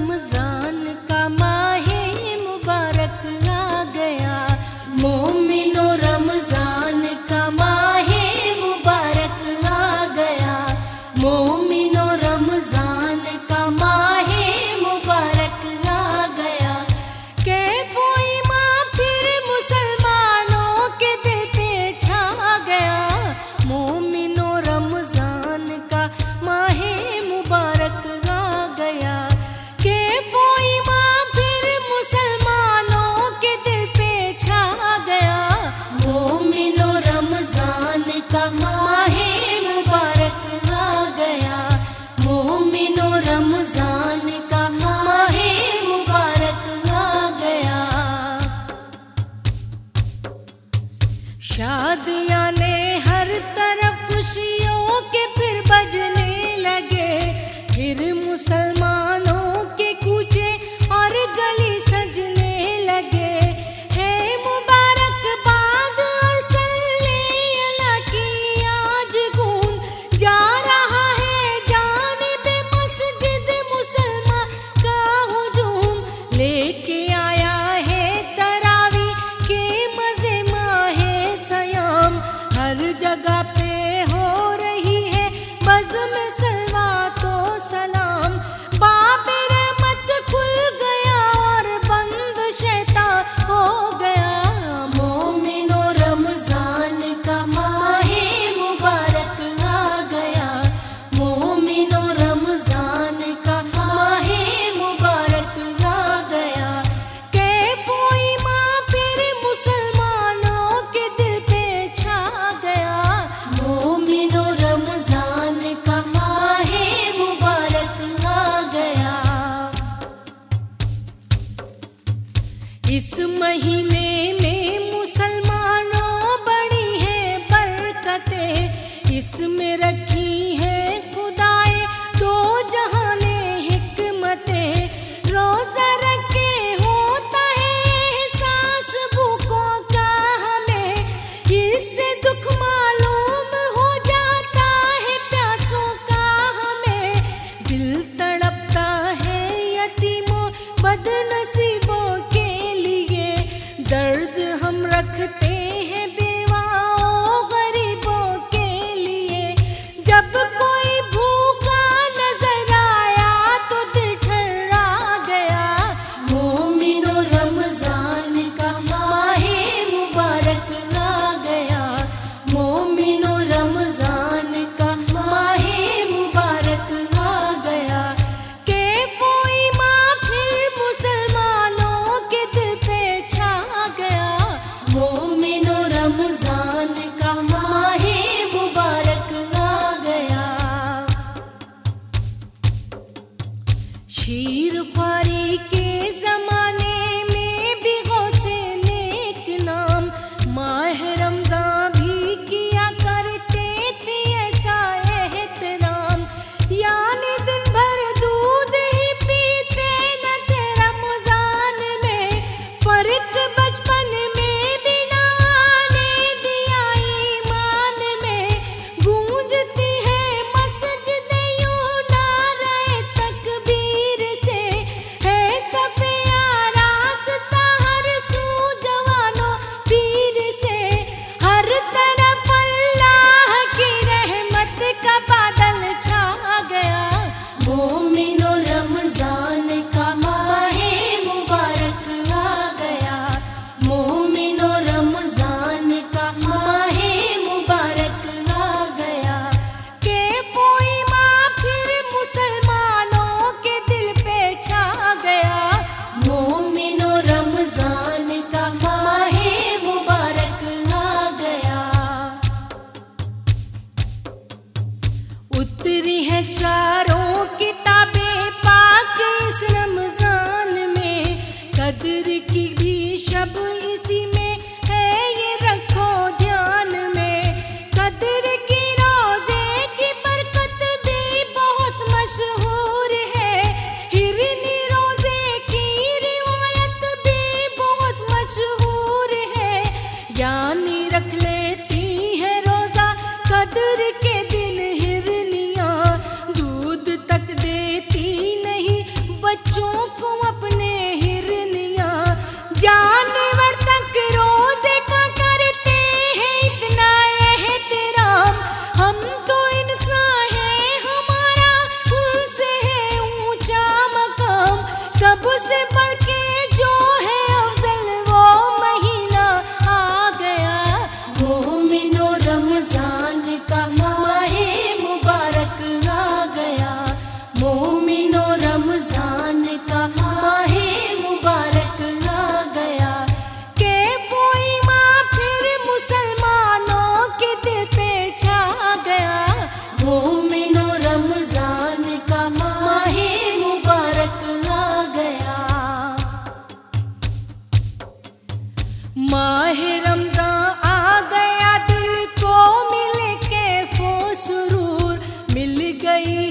رمضان شادیاں نے ہر طرف خوشیوں کے پھر بجنے لگے پھر مسلمان اس مہینے میں مسلمانوں بڑی ہے برکتیں اس میں رکھی ہزاروں کتابیں پاک اس رمضان میں۔ قدر کی بھی شب اسی میں ہے، یہ رکھو دھیان میں۔ قدر کی روزے کی برکت بھی بہت مشہور ہے۔ ہرنی روزے کی روایت بھی بہت مشہور ہے۔ یعنی سے بڑھ کے جو ہے افضل وہ مہینہ آ گیا۔ مومن و رمضان کا ماہ مبارک آ گیا۔ مومنو رمضان گئی۔